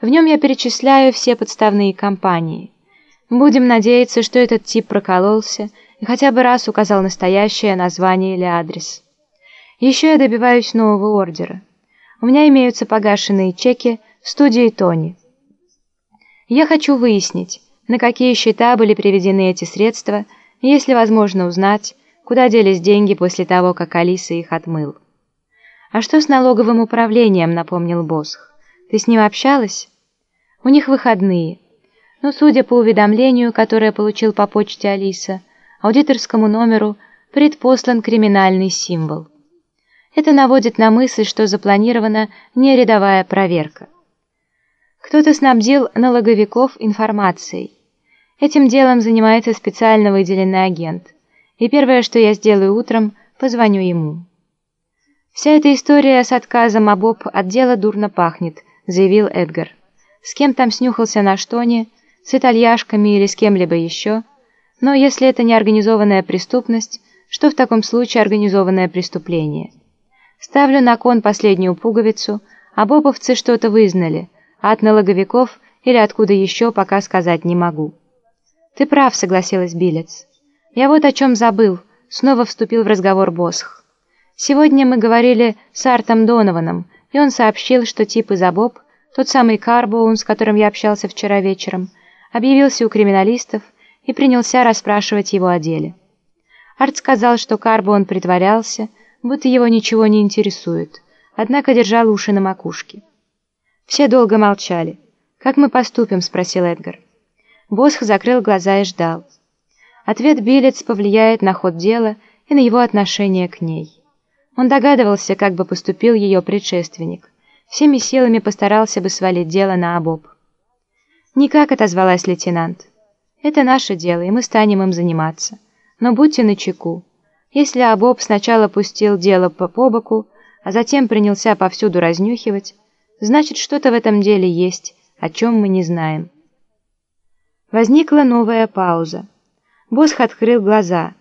В нем я перечисляю все подставные компании. Будем надеяться, что этот тип прокололся и хотя бы раз указал настоящее название или адрес. Еще я добиваюсь нового ордера. У меня имеются погашенные чеки в студии Тони. Я хочу выяснить, на какие счета были переведены эти средства, если возможно узнать, куда делись деньги после того, как Алиса их отмыл. «А что с налоговым управлением?» — напомнил Босх. «Ты с ним общалась?» «У них выходные. Но, судя по уведомлению, которое получил по почте Алиса, аудиторскому номеру предпослан криминальный символ. Это наводит на мысль, что запланирована не рядовая проверка. Кто-то снабдил налоговиков информацией. Этим делом занимается специально выделенный агент. И первое, что я сделаю утром, позвоню ему. «Вся эта история с отказом об от дела дурно пахнет», — заявил Эдгар. «С кем там снюхался на штоне, с итальяшками или с кем-либо еще? Но если это не организованная преступность, что в таком случае организованное преступление? Ставлю на кон последнюю пуговицу, а боповцы что-то вызнали, а от налоговиков или откуда еще пока сказать не могу». «Ты прав», — согласилась Билец. «Я вот о чем забыл», — снова вступил в разговор Босх. Сегодня мы говорили с Артом Донованом, и он сообщил, что тип из Абоб, тот самый Карбоун, с которым я общался вчера вечером, объявился у криминалистов и принялся расспрашивать его о деле. Арт сказал, что Карбоун притворялся, будто его ничего не интересует, однако держал уши на макушке. Все долго молчали. «Как мы поступим?» — спросил Эдгар. Босх закрыл глаза и ждал. Ответ Билец повлияет на ход дела и на его отношение к ней. Он догадывался, как бы поступил ее предшественник. Всеми силами постарался бы свалить дело на обоб. «Никак», — отозвалась лейтенант. «Это наше дело, и мы станем им заниматься. Но будьте начеку. Если Абоб сначала пустил дело по побоку, а затем принялся повсюду разнюхивать, значит, что-то в этом деле есть, о чем мы не знаем». Возникла новая пауза. Босх открыл глаза.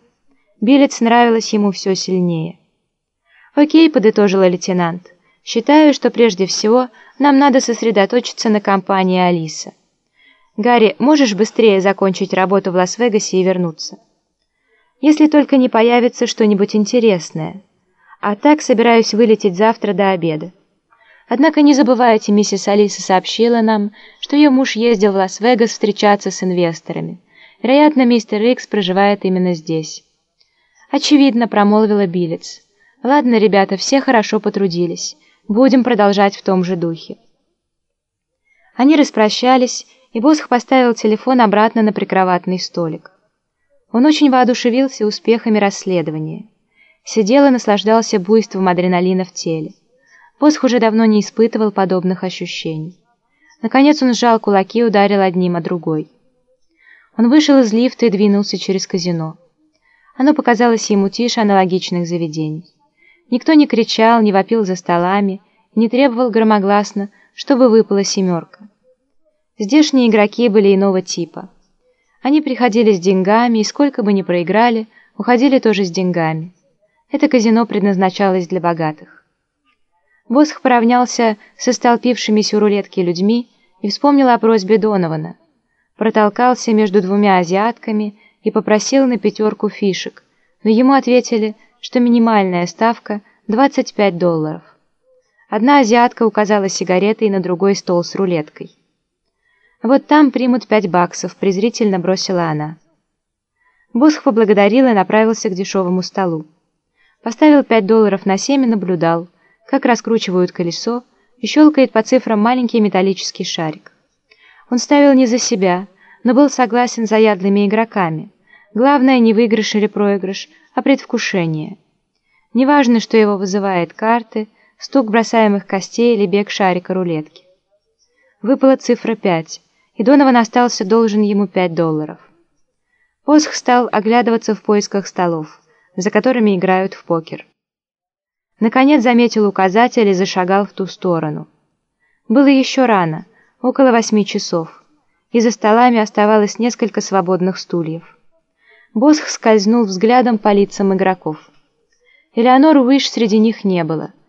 Билец нравилось ему все сильнее. «Окей», — подытожила лейтенант. «Считаю, что прежде всего нам надо сосредоточиться на компании Алиса. Гарри, можешь быстрее закончить работу в Лас-Вегасе и вернуться? Если только не появится что-нибудь интересное. А так собираюсь вылететь завтра до обеда. Однако не забывайте, миссис Алиса сообщила нам, что ее муж ездил в Лас-Вегас встречаться с инвесторами. Вероятно, мистер Икс проживает именно здесь». «Очевидно», — промолвила Билец. Ладно, ребята, все хорошо потрудились. Будем продолжать в том же духе. Они распрощались, и Босх поставил телефон обратно на прикроватный столик. Он очень воодушевился успехами расследования. Сидел и наслаждался буйством адреналина в теле. Босх уже давно не испытывал подобных ощущений. Наконец он сжал кулаки и ударил одним, а другой. Он вышел из лифта и двинулся через казино. Оно показалось ему тише аналогичных заведений. Никто не кричал, не вопил за столами, не требовал громогласно, чтобы выпала семерка. Здешние игроки были иного типа. Они приходили с деньгами, и сколько бы ни проиграли, уходили тоже с деньгами. Это казино предназначалось для богатых. Босх поравнялся со столпившимися у рулетки людьми и вспомнил о просьбе Донована. Протолкался между двумя азиатками и попросил на пятерку фишек, но ему ответили – что минимальная ставка 25 долларов. Одна азиатка указала сигаретой на другой стол с рулеткой. «Вот там примут пять баксов», — презрительно бросила она. Босх поблагодарил и направился к дешевому столу. Поставил пять долларов на семь и наблюдал, как раскручивают колесо и щелкает по цифрам маленький металлический шарик. Он ставил не за себя, но был согласен с заядлыми игроками. Главное не выигрыш или проигрыш, а предвкушение. Неважно, что его вызывает карты, стук бросаемых костей или бег шарика рулетки. Выпала цифра 5, и Донован остался должен ему 5 долларов. Посх стал оглядываться в поисках столов, за которыми играют в покер. Наконец заметил указатель и зашагал в ту сторону. Было еще рано, около восьми часов, и за столами оставалось несколько свободных стульев. Босх скользнул взглядом по лицам игроков. Элеонор Уиш среди них не было.